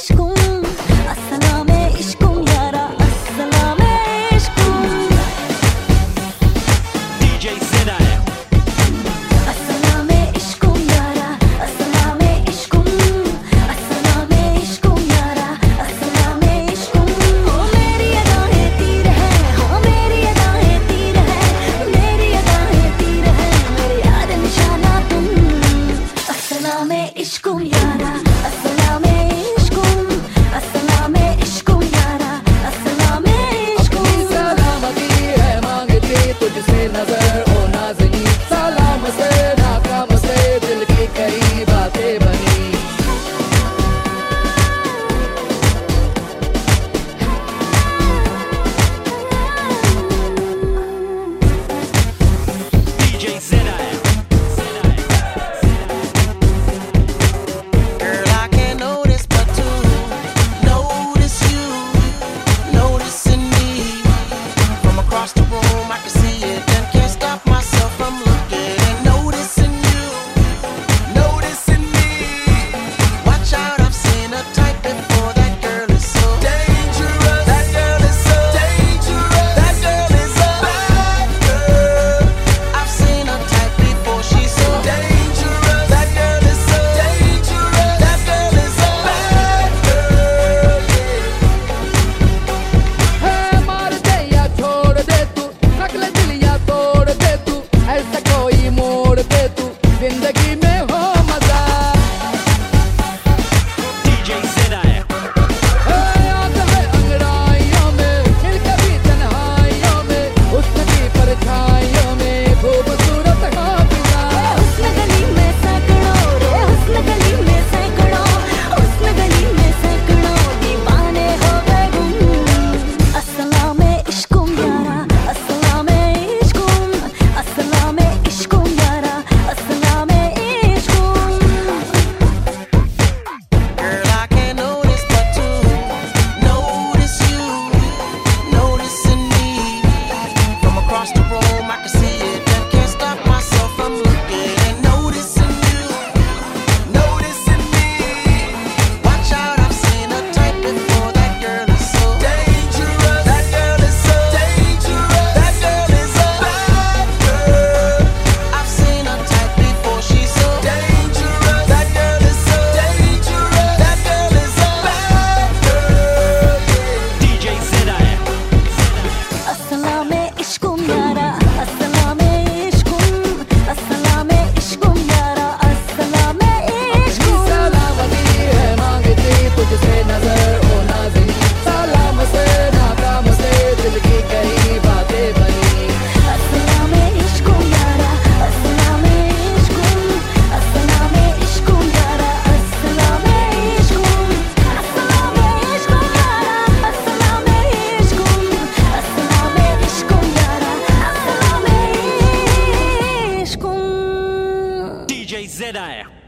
mais com cumbiar ZR.